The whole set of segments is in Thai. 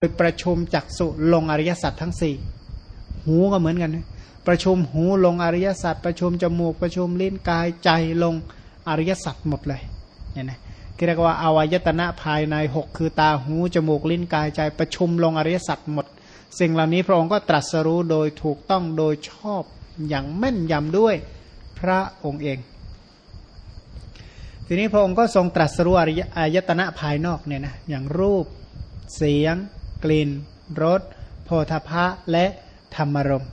โดยประชุมจักสุลงอริยสัจทั้งสี่หูก็เหมือนกันนะประชุมหูลงอริยสัจประชุมจมูกประชุมลิ้นกายใจลงอริยสัจหมดเลยเนี่ยนะเรียกว่าอวัยตนะภายในหกคือตาหูจมูกลิ้นกายใจประชุมลงอริยสัจหมด สิ่งเหล่านี้พระองค์ก็ตรัสรู้โดยถูกต้องโดยชอบอย่างแม่นยำด้วยพระองค์เอง ทีนี้พระองค์ก็ทรงตรัสรู้อายตนะภายนอกเนี่ยนะอย่างรูปเสียง กลิ่นรสโพธพะและธรรมรม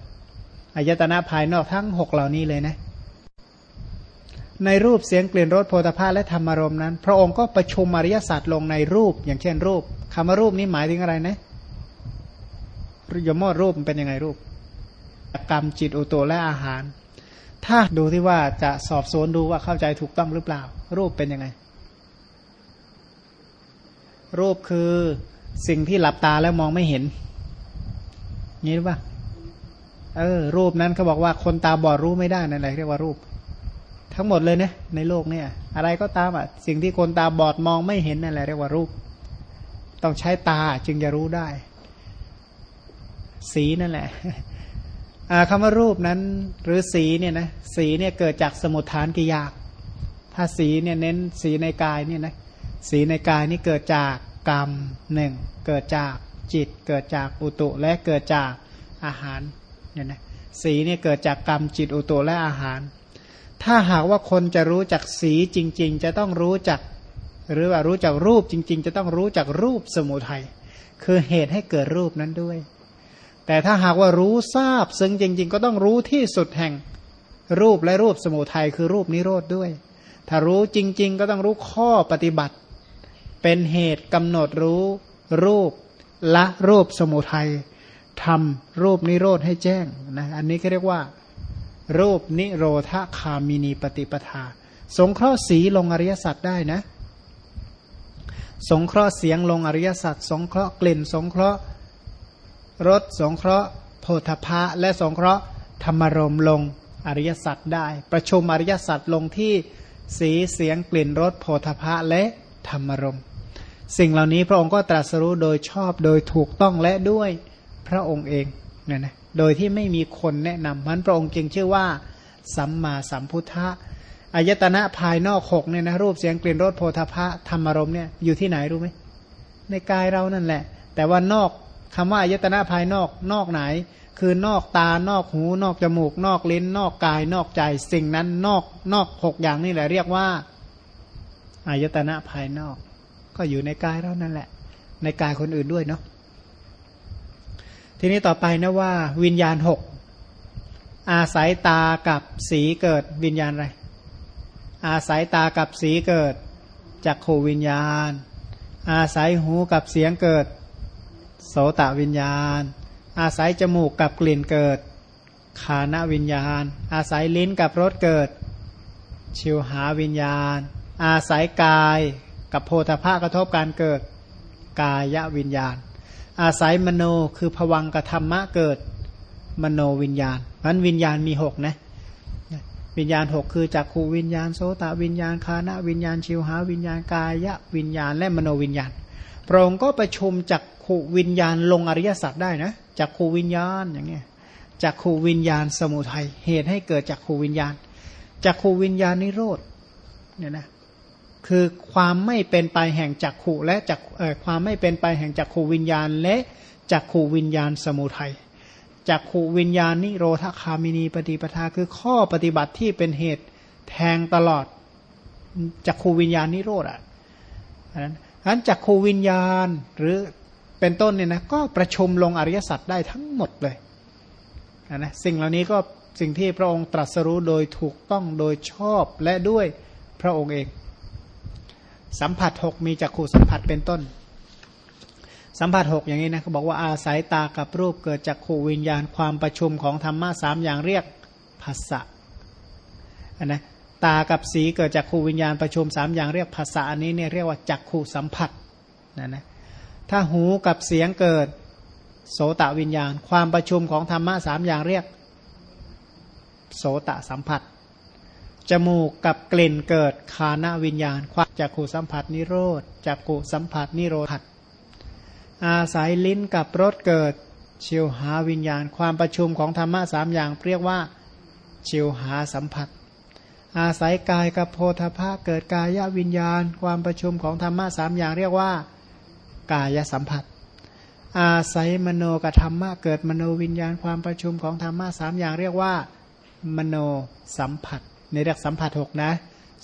อายตนะภายนอกทั้งหกเหล่านี้เลยนะ ในรูปเสียงกลิ่นรสโพธพะและธรรมรมนั้น พระองค์ก็ประชุมอริยสัจลงในรูป อย่างเช่นรูปคำว่ารูปนี้หมายถึงอะไรนะยมอดรูปมันเป็นยังไงรูป กรรมจิตอุตุและอาหาร ถ้าดูที่ว่าจะสอบสวนดูว่าเข้าใจถูกต้องหรือเปล่า รูปเป็นยังไง รูปคือ สิ่งที่หลับตาแล้วมองไม่เห็นงี้หรือเปล่าเออ รูปนั้นเขาบอกว่าคนตาบอดรู้ไม่ได้นั่นแหละเรียกว่ารูป ทั้งหมดเลยนะในโลกเนี่ย อะไรก็ตามอะ สิ่งที่คนตาบอดมองไม่เห็นนั่นแหละเรียกว่ารูป ต้องใช้ตาจึงจะรู้ได้ สีนั่นแหละคำว่ารูปนั้น หรือสีเนี่ยนะสีเนี่ยเกิดจากสมุทฐานกิยาก ถ้าสีเนี่ยเน้นสีในกายเนี่ยนะสีในกายนี่เกิดจาก กรรมหนึ่งเกิดจากจิตเกิดจากอุตุและเกิดจากอาหารเนี่ยนะสีเนี่ยเกิดจากกรรมจิตอุตุและอาหาร ถ้าหากว่าคนจะรู้จักสีจริง ๆ จะต้องรู้จัก หรือว่ารู้จักรูปจริง ๆ จะต้องรู้จักรูปสมุทัยคือเหตุให้เกิดรูปนั้นด้วย แต่ถ้าหากว่ารู้ทราบซึ่งจริง ๆ ก็ต้องรู้ที่สุดแห่งรูปและรูปสมุทัยคือรูปนิโรธด้วย ถ้ารู้จริง ๆ ก็ต้องรู้ข้อปฏิบัติ เป็นเหตุกำหนดรู้ รูปละรูปสมุทัยทำรูปนิโรธให้แจ้งนะอันนี้เขาเรียกว่า รูปนิโรธคามินีปฏิปทา สงเคราะห์สีลงอริยสัจได้นะ สงเคราะห์เสียงลงอริยสัจสงเคราะห์กลิ่น สงเคราะห์รสสงเคราะห์โพธพะและสงเคราะห์ธรรมรมลงอริยสัจได้ ประชุมอริยสัจลงที่สีเสียงกลิ่นรสโพธพะและธรรมรม สิ่งเหล่านี้พระองค์ก็ตรัสรู้โดยชอบโดยถูกต้องและด้วยพระองค์เองเนี่ยนะโดยที่ไม่มีคนแนะนำมันพระองค์จึงชื่อว่า สัมมาสัมพุทธะอายตนะภายนอกหกเนี่ยนะรูปเสียงกลิ่นรสโพธพะธรรมารมเนี่ยอยู่ที่ไหนรู้ไหมในกายเรานั่นแหละ แต่ว่านอกคำว่าอายตนะภายนอกนอกไหน คือนอกตานอกหู นอกจมูก นอกลิ้น นอกกาย นอกใจ สิ่งนั้นนอกนอกหกอย่างนี่แหละเรียกว่าอายตนะภายนอก ก็อยู่ในกายเรานั่นแหละ ในกายคนอื่นด้วยเนาะทีนี้ต่อไปนะว่า วิญญาณหกอาศัยตากับสีเกิดวิญญาณอะไร อาศัยตากับสีเกิดจากขูวิญญาณ อาศัยหูกับเสียงเกิด โสตวิญญาณ อาศัยจมูกกับกลิ่นเกิด ขานวิญญาณ อาศัยลิ้นกับรสเกิด ชิวหาวิญญาณ อาศัยกาย กับโพธาภากระทบการเกิดกายวิญญาณ อาศัยมโนคือผวังกธรรมะเกิดมโนวิญญาณนั้นวิญญาณมีหกนะวิญญาณหกคือจักขูวิญญาณโสตวิญญาณคานะวิญญาณชิวหาวิญญาณกายวิญญาณและมโนวิญญาณพระองค์ก็ประชุมจักขูวิญญาณลงอริยสัจได้นะจักขูวิญญาณอย่างเงี้ยจักขูวิญญาณสมุทัยเหตุให้เกิดจักขูวิญญาณจักขูวิญญาณนิโรธเนี่ยนะ คือความไม่เป็นไปแห่งจักขู่และจักความไม่เป็นไปแห่งจักขูวิญญาณ และจักขูวิญญาณสมุทัยจักขูวิญญาณนิโรธคามินีปฏิปทาคือข้อปฏิบัติที่เป็นเหตุแทงตลอดจักขูวิญญาณนิโรธอะนั้นจักขูวิญญาณหรือเป็นต้นเนี่ยนะก็ประชุมลงอริยสัจได้ทั้งหมดเลยนะสิ่งเหล่านี้ก็สิ่งที่พระองค์ตรัสรู้โดยถูกต้องโดยชอบและด้วยพระองค์เอง สัมผัสหกมีจักขู่สัมผัสเป็นต้น สัมผัสหกอย่างนี้นะเขาบอกว่าอาศัยตากับรูปเกิดจากขู่วิญญาณความประชุมของธรรมะสามอย่างเรียกภาษะนะตากับสีเกิดจากขู่วิญญาณประชุมสามอย่างเรียกภาษาอันนี้เนี่ยเรียกว่าจักขู่สัมผัสนะนะถ้าหูกับเสียงเกิดโสตวิญญาณ ความประชุมของธรรมะสามอย่างเรียก โสตสัมผัส จมูกกับกลิ่นเกิดคานาวิญญาณความจักขูสัมผัสนิโรธจักขูสัมผัสนิโรธัดอาศัยลิ้นกับรสเกิดชิวหาวิญญาณ ความประชุมของธรรมะสามอย่างเรียกว่าชิวหาสัมผัส อาศัยกายกับโพธภะเกิดกายวิญญาณ ความประชุมของธรรมะสามอย่างเรียกว่า กายสัมผัส อาศัยมโนกับธรรมะเกิดมโนวิญญาณ ความประชุมของธรรมะสามอย่างเรียกว่า มโนสัมผัส นเรียกสัมผัสหกนะ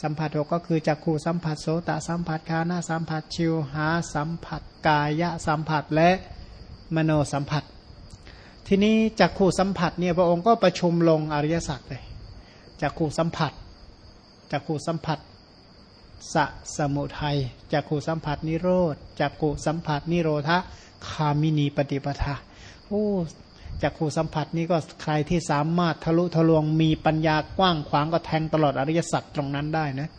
สัมผัสหกก็คือจักขู่สัมผัสโสตสัมผัสคานาสัมผัสชิวหาสัมผัสกายสัมผัสและมโนสัมผัส ทีนี้จักขู่สัมผัสเนี่ยพระองค์ก็ประชุมลงอริยสัจเลยจักขู่สัมผัสจักขู่สัมผัสสะสมุทัยจักขู่สัมผัสนิโรธจักขู่สัมผัสนิโรธคามินีปฏิปทาโอ้ จากขูสัมผัสนี้ก็ใครที่สามารถทะลุทะลวงมีปัญญากว้างขวางก็แทงตลอดอริยสัจตรงนั้นได้นะ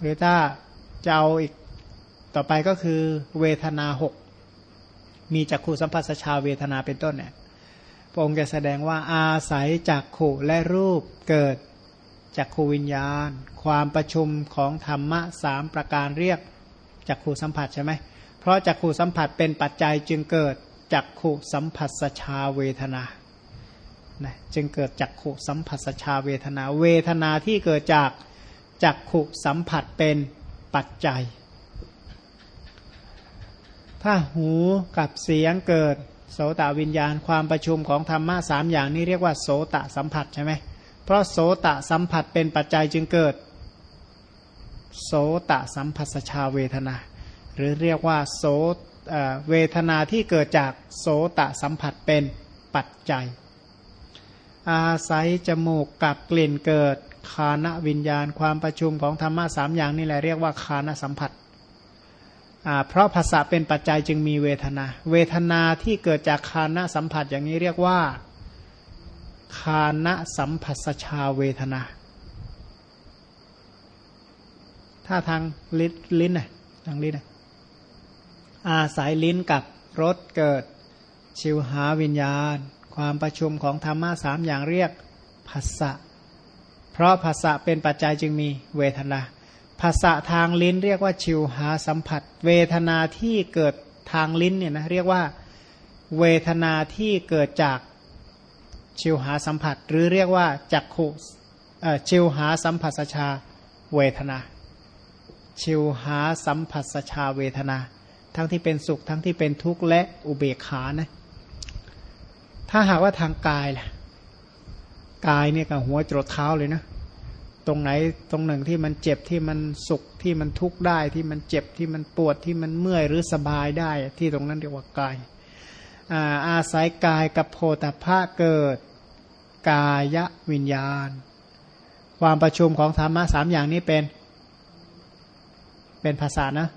หรือถ้าจะเอาอีกต่อไปก็คือเวทนาหกมีจักขูสัมผัสชาเวทนาเป็นต้นเนี่ยพระองค์จะแสดงว่าอาศัยจักขู่และรูปเกิดจักขูวิญญาณ ความประชุมของธรรมะสามประการเรียกจักขูสัมผัสใช่ไหมเพราะจักขูสัมผัสเป็นปัจจัยจึงเกิด จักขุสัมผัสชาเวทนานะจึงเกิดจักขุสัมผัสชาเวทนา เวทนาที่เกิดจากจักขุสัมผัสเป็นปัจจัย ถ้าหูกับเสียงเกิดโสตวิญญาณความประชุมของธรรมะสามอย่างนี้เรียกว่าโสตสัมผัสใช่ไหมเพราะโสตสัมผัสเป็นปัจจัยจึงเกิด โสตสัมผัสชาเวทนา หรือเรียกว่าโส เวทนาที่เกิดจากโสตสัมผัสเป็นปัจจัย อาศัยจมูกกับกลิ่นเกิดคานวิญญาณ ความประชุมของธรรมะสามอย่างนี่แหละเรียกว่าคานสัมผัส เพราะภาษาเป็นปัจจัยจึงมีเวทนา เวทนาที่เกิดจากคานสัมผัสอย่างนี้เรียกว่าคานสัมผัสชาเวทนา ถ้าทางลิ้นลิ้นน่ะทางลิ้นน่ะ อาศัยลิ้นกับรสเกิด ชิวหาวิญญาณ ความประชุมของธรรมะสามอย่างเรียกภาษะเพราะภาษะเป็นปัจจัยจึงมีเวทนาภาษะทางลิ้นเรียกว่าชิวหาสัมผัส เวทนาที่เกิดทางลิ้นเนี่ยนะเรียกว่าเวทนาที่เกิดจากชิวหาสัมผัส หรือเรียกว่าจักขุชิวหาสัมผัสชาเวทนา ชิวหาสัมผัสชาเวทนา ทั้งที่เป็นสุขทั้งที่เป็นทุกข์และอุเบกขานะ ถ้าหากว่าทางกายล่ะ กายเนี่ยกับหัวจรดเท้าเลยนะ ตรงไหนตรงหนึ่งที่มันเจ็บที่มันสุขที่มันทุกข์ได้ที่มันเจ็บที่มันปวดที่มันเมื่อยหรือสบายได้ ที่ตรงนั้นเรียกว่ากาย อาอาศัยกายกับโพธภาเกิดกายวิญญาณ ความประชุมของธรรมะสามอย่างนี้เป็น เป็นภาษานะ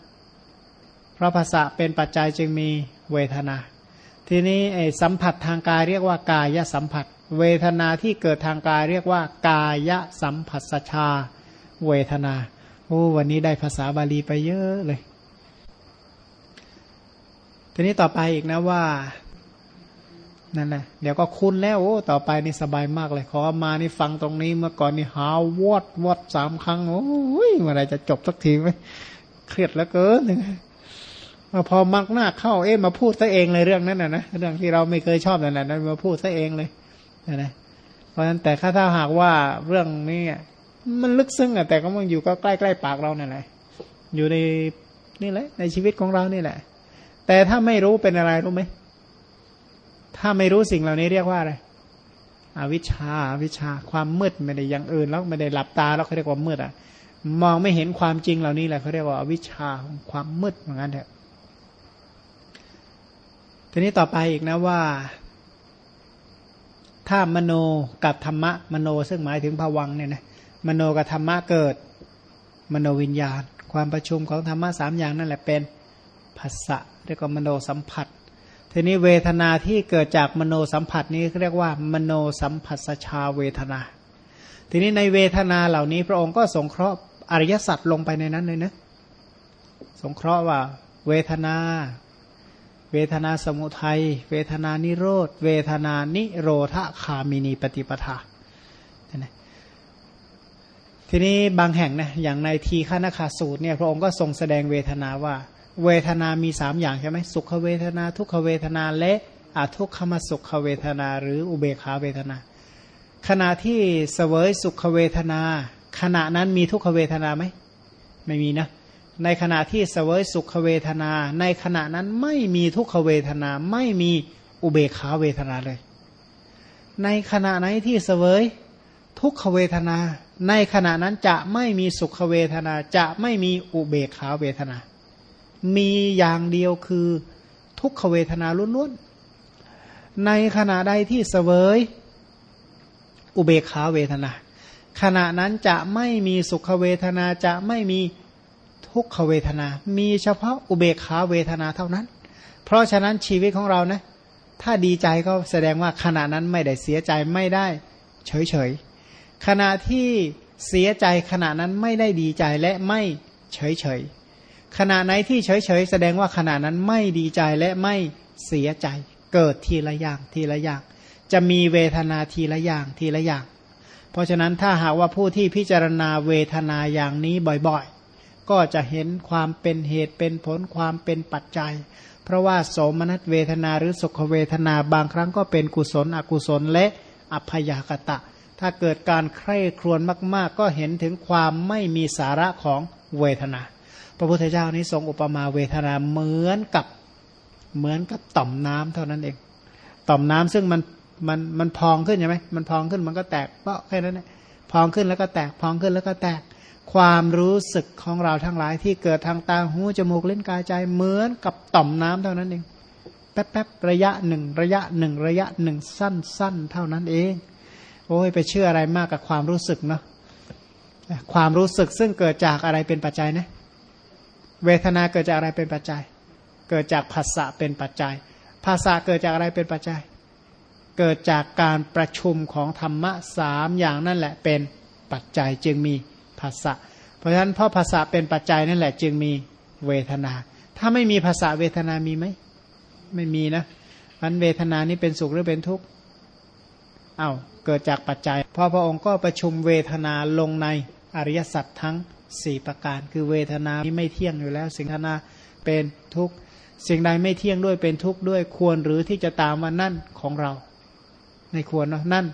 เพราะภาษาเป็นปัจจัยจึงมีเวทนา ทีนี้สัมผัสทางกายเรียกว่ากายสัมผัส เวทนาที่เกิดทางกายเรียกว่า กายสัมผัสชา เวทนาโอ้วันนี้ได้ภาษาบาลีไปเยอะเลย ทีนี้ต่อไปอีกนะว่านั่นแหละเดี๋ยวก็คุ้นแล้วโอ้ต่อไปนี่สบายมากเลย ขอมานี่ฟังตรงนี้เมื่อก่อนนี่หาวอดวอดสามครั้ง โอ้ยเมื่อไรจะจบสักทีไหมเครียดแล้วเกิน พอมักหน้าเข้าเอ๊ะมาพูดซะเองเลยเรื่องนั้นนะนะเรื่องที่เราไม่เคยชอบนั่นแหละมาพูดซะเองเลยนะเพราะฉะนั้นแต่ถ้าถ้าหากว่าเรื่องนี้มันลึกซึ้งอะแต่ก็มันอยู่ก็ใกล้ใกล้ปากเราเนั่นแหละอยู่ในนี่แหละ ในชีวิตของเรานี่แหละ แต่ถ้าไม่รู้เป็นอะไรรู้ไหมถ้าไม่รู้สิ่งเหล่านี้เรียกว่าอะไรอวิชชาอวิชชาความมืดไม่ได้อย่างอื่นแล้วไม่ได้หลับตาแล้วเขาเรียกว่ามืดอะ มองไม่เห็นความจริงเหล่านี้แหละเขาเรียกว่าอวิชชาความมืดเหมือนกันเถอะ ทีนี้ต่อไปอีกนะว่า ถ้ามโนกับธรรมะมโนซึ่งหมายถึงภวังเนี่ยนะมโนกับธรรมะเกิด มโนวิญญาณ ความประชุมของธรรมะสามอย่างนั่นแหละเป็นภาษะเรียกว่ามโนสัมผัส ทีนี้เวทนาที่เกิดจากมโนสัมผัสนี้เรียกว่า มโนสัมผัสชาเวทนา ทีนี้ในเวทนาเหล่านี้พระองค์ก็สงเคราะห์อริยสัจลงไปในนั้นเลยนะสงเคราะห์ว่า เวทนา เวทนาสมุทัย เวทนานิโรธ เวทนานิโรธคามินีปฏิปทาทีนี้บางแห่งนะอย่างในทีฆนาคาสูตรเนี่ยพระองค์ก็ทรงแสดงเวทนาว่า เวทนามีสามอย่างใช่ไหมสุขเวทนา ทุกขเวทนาและอทุกขมสุขเวทนา หรืออุเบขาเวทนา ขณะที่เสวยสุขเวทนา ขณะนั้นมีทุกขเวทนาไหมไม่มีนะ ในขณะที่เสวยสุขเวทนา ในขณะนั้นไม่มีทุกขเวทนา ไม่มีอุเบขาเวทนาเลย ในขณะไหนที่เสวยทุกขเวทนา ในขณะนั้นจะไม่มีสุขเวทนา จะไม่มีอุเบขาเวทนา มีอย่างเดียวคือทุกขเวทนาล้วนๆ ในขณะใดที่เสวยอุเบขาเวทนา ขณะนั้นจะไม่มีสุขเวทนาจะไม่มี ทุกขเวทนา มีเฉพาะอุเบกขาเวทนาเท่านั้น เพราะฉะนั้นชีวิตของเรานะถ้าดีใจก็แสดงว่าขณะนั้นไม่ได้เสียใจไม่ได้เฉยเฉยขณะที่เสียใจขณะนั้นไม่ได้ดีใจและไม่เฉยเฉยขณะไหนที่เฉยเฉยแสดงว่าขณะนั้นไม่ดีใจและไม่เสียใจ เกิดทีละอย่างทีละอย่าง จะมีเวทนาทีละอย่างทีละอย่าง เพราะฉะนั้นถ้าหากว่าผู้ที่พิจารณาเวทนาอย่างนี้บ่อย ก็จะเห็นความเป็นเหตุเป็นผลความเป็นปัจจัย เพราะว่าโสมนัสเวทนาหรือสุขเวทนาบางครั้งก็เป็นกุศลอกุศลและอัพยากตะ ถ้าเกิดการใคร่ครวญมาก ๆ ก็เห็นถึงความไม่มีสาระของเวทนา พระพุทธเจ้านี้ทรงอุปมาเวทนาเหมือนกับเหมือนกับต่อมน้ำเท่านั้นเอง ต่อมน้ำซึ่งมันมันมันพองขึ้นใช่ไหมมันพองขึ้นมันก็แตกเพราะแค่นั้นเองพองขึ้นแล้วก็แตกพองขึ้นแล้วก็แตก ความรู้สึกของเราทั้งหลายที่เกิดทางตาหูจมูกเล่นกายใจเหมือนกับต่อมน้ำเท่านั้นเองแป๊บๆระยะหนึ่งระยะหนึ่งระยะหนึ่งสั้น ๆ เท่านั้นเอง โอ้ยไปเชื่ออะไรมากกับความรู้สึกเนาะความรู้สึกซึ่งเกิดจากอะไรเป็นปัจจัยนะ เวทนาเกิดจากอะไรเป็นปัจจัย เกิดจากภาษะเป็นปัจจัย ภาษาเกิดจากอะไรเป็นปัจจัย เกิดจากการประชุมของธรรมะสามอย่างนั่นแหละเป็นปัจจัยจึงมี ภาษะเพราะฉะนั้นเพราะภาษาเป็นปัจจัยนั่นแหละจึงมีเวทนา ถ้าไม่มีภาษาเวทนามีไหมไม่มีนะอันเวทนานี้เป็นสุขหรือเป็นทุกข์เอา้าเกิดจากปัจจัยพอพระองค์ก็ประชุมเวทนาลงในอริยสัจทั้งสี่ประการ คือเวทนาที่ไม่เที่ยงอยู่แล้ว สิ่งทนาเป็นทุกข์สิ่งใดไม่เที่ยงด้วยเป็นทุกข์ด้วยควรหรือที่จะตามว่านั่นของเรา ในควรเนาะนั่น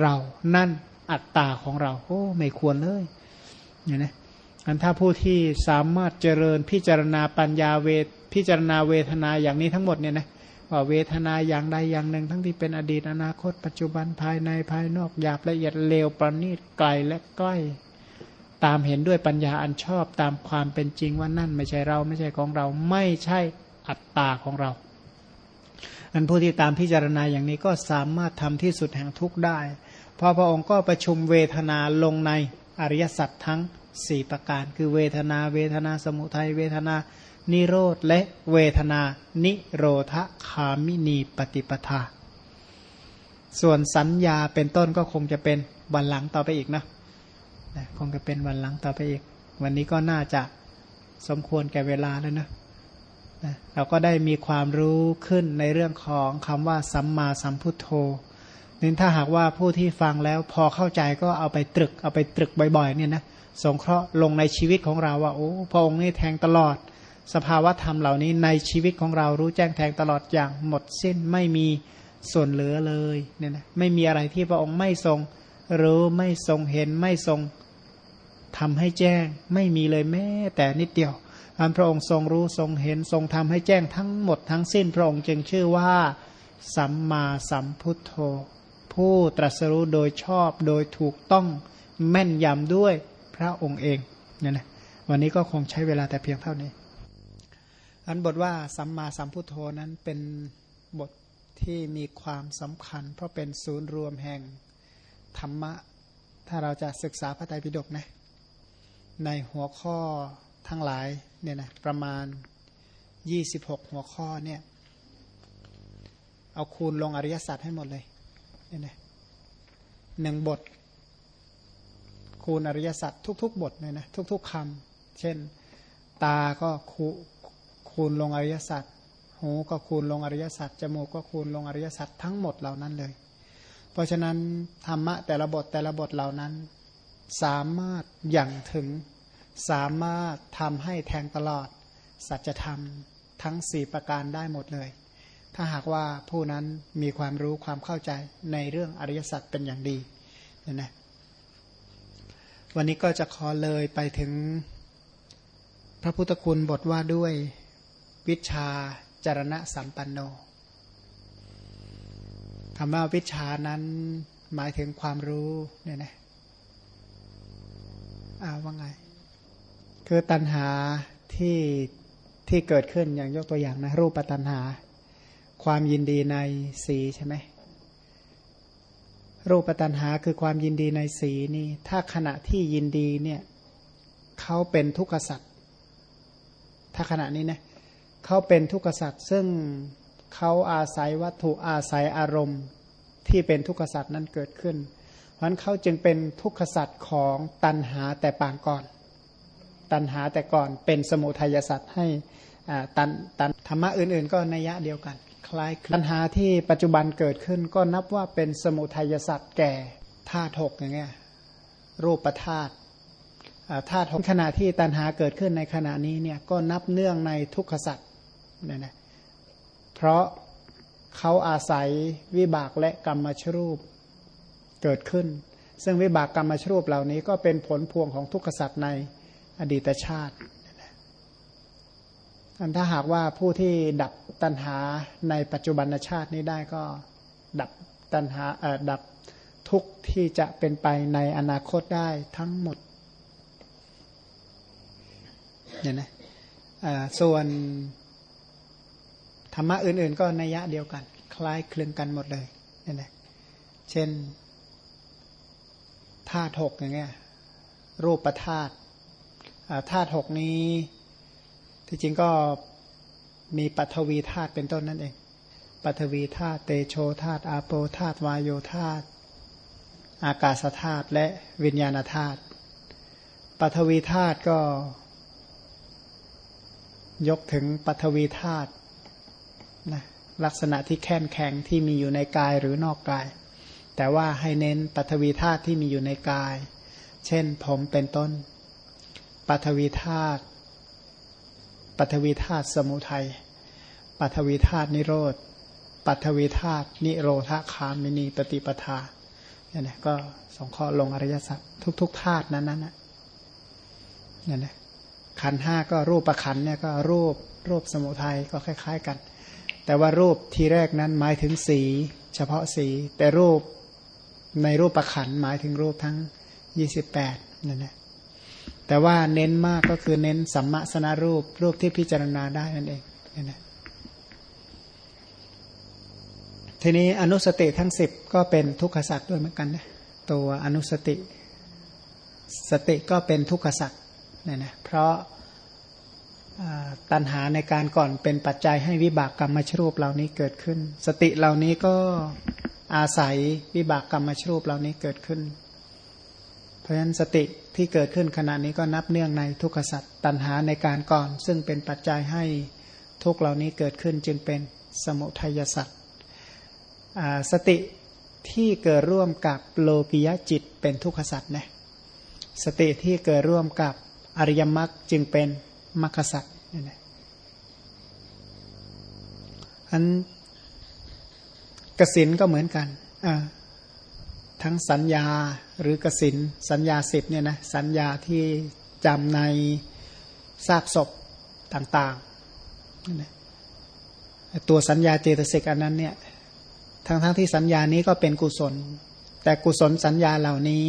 เรานั่น อัตตาของเราโอ้ไม่ควรเลยเนี่ยนะอันถ้าผู้ที่สามารถเจริญพิจารณาปัญญาเวทพิจารณาเวทนาอย่างนี้ทั้งหมดเนี่ยนะว่าเวทนาอย่างใดอย่างหนึ่ง ทั้งที่เป็นอดีตอนาคต ปัจจุบันภายในภายนอกหยาบละเอียดเลวประณีตไกลและใกล้ตามเห็นด้วยปัญญาอันชอบตามความเป็นจริงว่านั่นไม่ใช่เราไม่ใช่ของเราไม่ใช่อัตตาของเรา อันผู้ที่ตามพิจารณาอย่างนี้ก็สามารถทำที่สุดแห่งทุกข์ได้ พอพระองค์ก็ประชุมเวทนาลงในอริยสัจทั้งสี่ประการ คือเวทนาเวทนาสมุทัยเวทนานิโรธและเวทนานิโรธคามินีปฏิปทา ส่วนสัญญาเป็นต้นก็คงจะเป็นวันหลังต่อไปอีกนะคงจะเป็นวันหลังต่อไปอีก วันนี้ก็น่าจะสมควรแก่เวลาแล้วนะเราก็ได้มีความรู้ขึ้นในเรื่องของคำว่าสัมมาสัมพุทโธ นี่ถ้าหากว่าผู้ที่ฟังแล้วพอเข้าใจก็เอาไปตรึก เอาไปตรึกบ่อยๆเนี่ยนะสงเคราะห์ลงในชีวิตของเราว่าโอ้พระองค์นี่แทงตลอด สภาวะธรรมเหล่านี้ในชีวิตของเรารู้แจ้งแทงตลอดอย่างหมดสิ้นไม่มีส่วนเหลือเลยเนี่ยนะไม่มีอะไรที่พระองค์ไม่ทรงรู้ไม่ทรงเห็นไม่ทรงทำให้แจ้ง ไม่มีเลยแม้แต่นิดเดียวอันพระองค์ทรงรู้ทรงเห็นทรงทำให้แจ้งทั้งหมดทั้งสิ้นพระองค์จึงชื่อว่า สัมมาสัมพุทโธ ผู้ตรัสรู้โดยชอบโดยถูกต้องแม่นยำด้วยพระองค์เองเนี่ยนะวันนี้ก็คงใช้เวลาแต่เพียงเท่านี้ อันบทว่าสัมมาสัมพุทโธนั้นเป็นบทที่มีความสำคัญ เพราะเป็นศูนย์รวมแห่งธรรมะ ถ้าเราจะศึกษาพระไตรปิฎกนะในหัวข้อทั้งหลายเนี่ยนะประมาณ 26 หัวข้อเนี่ยเอาคูณลงอริยสัจให้หมดเลย เนี่ยหนึ่งบท คูณอริยสัจทุก ๆ บทเลยนะทุก ๆคำเช่น ตาก็คูคูณลงอริยสัจหูก็คูณลงอริยสัจจมูกก็คูณลงอริยสัจทั้งหมดเหล่านั้นเลย เพราะฉะนั้นธรรมะแต่ละบทแต่ละบทเหล่านั้น สามารถอย่างถึงสามารถทำให้แทงตลอด สัจธรรมทั้งสี่ประการได้หมดเลย ถ้าหากว่าผู้นั้นมีความรู้ความเข้าใจในเรื่องอริยสัจเป็นอย่างดีนะนะวันนี้ก็จะขอเลยไปถึงพระพุทธคุณบทว่าด้วยวิชาจารณะสัมปันโนคำว่าวิชานั้นหมายถึงความรู้เนี่ยนะอ้าวว่าไง คือตัณหาที่ที่เกิดขึ้นอย่างยกตัวอย่างนะรูปตัณหา ความยินดีในสีใช่ไหมรูปตัณหาคือความยินดีในสีนี่ ถ้าขณะที่ยินดีเนี่ยเขาเป็นทุกขสัตว์ถ้าขณะนี้นะเขาเป็นทุกขสัตว์ซึ่งเขาอาศัยวัตถุอาศัยอารมณ์ที่เป็นทุกขสัตว์นั้นเกิดขึ้น เพราะนั้นเขาจึงเป็นทุกขสัตว์ของตัณหาแต่ปางก่อน ตัณหาแต่ก่อนเป็นสมุทัยสัตว์ให้ตันตันธรรมะอื่น ๆ ก็นัยะเดียวกัน ล้ายตัณหาที่ปัจจุบันเกิดขึ้นก็นับว่าเป็นสมุทัยสัตว์แก่ธาตุหกอย่างเงี้ยรูปธาตุธาตุขณะที่ตัณหาเกิดขึ้นในขณะนี้เนี่ยก็นับเนื่องในทุกขสัตว์เนี่ยนะเพราะเขาอาศัยวิบากและกรรมชรูปเกิดขึ้น ซึ่งวิบากกรรมชรูปเหล่านี้ก็เป็นผลพวงของทุกขสัตว์ในอดีตชาติ อันถ้าหากว่าผู้ที่ดับตัณหาในปัจจุบันชาตินี้ได้ก็ดับตัณหาดับทุกที่จะเป็นไปในอนาคตได้ทั้งหมดเนี่ยนะส่วนธรรมะอื่น ๆ ก็นัยะเดียวกัน คล้ายคลึงกันหมดเลยเนี่ยนะเช่นธาตุหกอย่างเงี้ยรูปประธาตุธาตุหกนี้ ที่จริงก็มีปัทวีธาตุเป็นต้นนั่นเอง ปัทวีธาตุเตโชธาตุอาโปธาตุวายโยธาตุอากาศธาตุและวิญญาณธาตุปัทวีธาตุก็ ยกถึงปฐวีธาตุนะลักษณะที่แข็งแข็งที่มีอยู่ในกายหรือนอกกาย แต่ว่าให้เน้นปฐวีธาตุที่มีอยู่ในกาย เช่นผมเป็นต้นปฐวีธาตุ ปฐวีธาตุสมุทัยปฐวีธาตุนิโรธปฐวีธาตุนิโรธาคามินีปฏิปทาเนี่ยนะก็สองข้อลงอริยสัจทุกๆธาตุนั้นนั้นนะเนี่ยนะขันห้าก็รูปประขันเนี่ยก็รูปรูปสมุทัยก็คล้าย ๆกัน แต่ว่ารูปทีแรกนั้นหมายถึงสี เฉพาะสี แต่รูปในรูปประขันหมายถึงรูปทั้งยี่สิบแปดนั่นแหละ แต่ว่าเน้นมากก็คือเน้นสัมมาสนารูปรูปที่พิจารณาได้นั่นเองนั่นะทีนี้อนุสติทั้งสิบก็เป็นทุกขสัตว์ด้วยเหมือนกันนะตัวอนุสติสติก็เป็นทุกขสัตว์เนี่ยนะเพราะตัณหาในการก่อนเป็นปัจจัยให้วิบากกรรมชรูปเหล่านี้เกิดขึ้น สติเหล่านี้ก็อาศัยวิบากกรรมชรูปเหล่านี้เกิดขึ้น เพราะฉะนั้นสติที่เกิดขึ้นขณะนี้ก็นับเนื่องในทุกขสัตว์ตัณหาในการก่อน ซึ่งเป็นปัจจัยให้ทุกเหล่านี้เกิดขึ้นจึงเป็นสมุทัยสัตว์สติที่เกิดร่วมกับโลกิยจิตเป็นทุกขสัตว์นะสติที่เกิดร่วมกับอริยมรรคจึงเป็นมรรคสัตว์นี่แหละอันกสินก็เหมือนกันทั้งสัญญา หรือกสินสัญญาสิบเนี่ยนะสัญญาที่จำในซากศพต่างๆนี่นะตัวสัญญาเจตสิกอันนั้นเนี่ยทั้งๆทที่สัญญานี้ก็เป็นกุศล แต่กุศลสัญญาเหล่านี้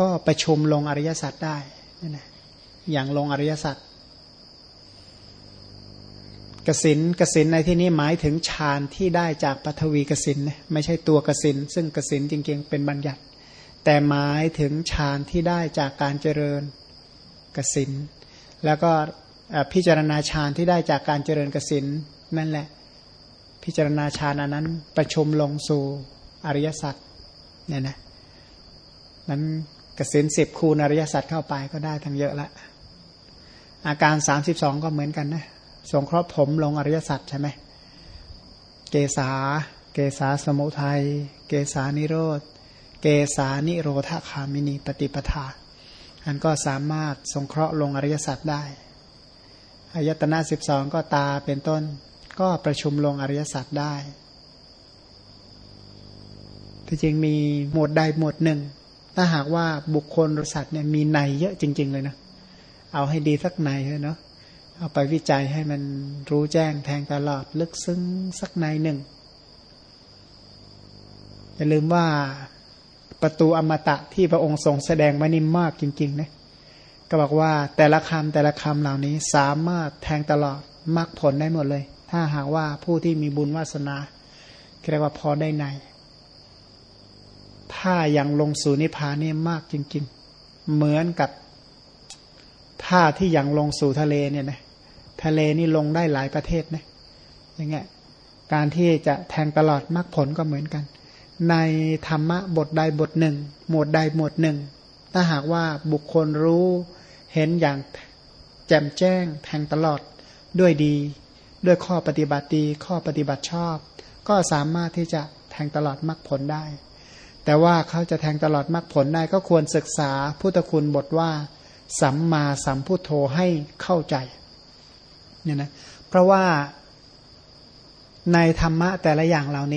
ก็ประชุมลงอริยสัจได้นี่นะอย่างลงอริยสัจกสินกสินในที่นี้หมายถึงฌานที่ได้จากปฐวีกสินไม่ใช่ตัวกสินซึ่งกสินจริงๆเป็นบัญญัติ แต่หมายถึงฌานที่ได้จากการเจริญกสินแล้วก็พิจารณาฌานที่ได้จากการเจริญกสินนั่นแหละ พิจารณาฌานอันนั้นประชุมลงสู่อริยสัจเนี่ยนะนั้นกสินสิบคูณอริยสัจเข้าไปก็ได้ทั้งเยอะละอาการสามสิบสองก็เหมือนกันนะสงเคราะห์ผมลงอริยสัจใช่ไหมเกษาเกษาสมุทัย เกษานิโรธ เกษานิโรธคามินีปฏิปทา อันก็สามารถสงเคราะห์ลงอริยสัจได้อายตนะสิบสองก็ตาเป็นต้น ก็ประชุมลงอริยสัจได้ที่จริงมีหมวดใดหมวดหนึ่ง ถ้าหากว่าบุคคลสัตว์เนี่ยมีในเยอะจริง ๆ เลยนะ เอาให้ดีสักในเลยเนาะเอาไปวิจัยให้มันรู้แจ้งแทงตลอดลึกซึ้งสักในหนึ่งอย่าลืมว่า ประตูอมตะที่พระองค์ทรงแสดงไว้นี่มากจริงๆนะก็บอกว่าแต่ละคำแต่ละคำเหล่านี้สามารถแทงตลอดมรรคผลได้หมดเลย ถ้าหากว่าผู้ที่มีบุญวาสนาเรียกว่าพอได้ใน ถ้ายังลงสู่นิพพานนี่มากจริง ๆ เหมือนกับท่าที่ยังลงสู่ทะเลเนี่ยนะทะเลนี่ลงได้หลายประเทศนะอย่างเงี้ยการที่จะแทงตลอดมรรคผลก็เหมือนกัน ในธรรมะบทใดบทหนึ่ง หมวดใดหมวดหนึ่ง ถ้าหากว่าบุคคลรู้เห็นอย่างแจ่มแจ้งแทงตลอดด้วยดี ด้วยข้อปฏิบัติดีข้อปฏิบัติชอบ ก็สามารถที่จะแทงตลอดมรรคผลได้ แต่ว่าเขาจะแทงตลอดมรรคผลได้ก็ควรศึกษาพุทธคุณบทว่า สัมมาสัมพุทโธให้เข้าใจเนี่ยนะเพราะว่าในธรรมะแต่ละอย่างเหล่านี้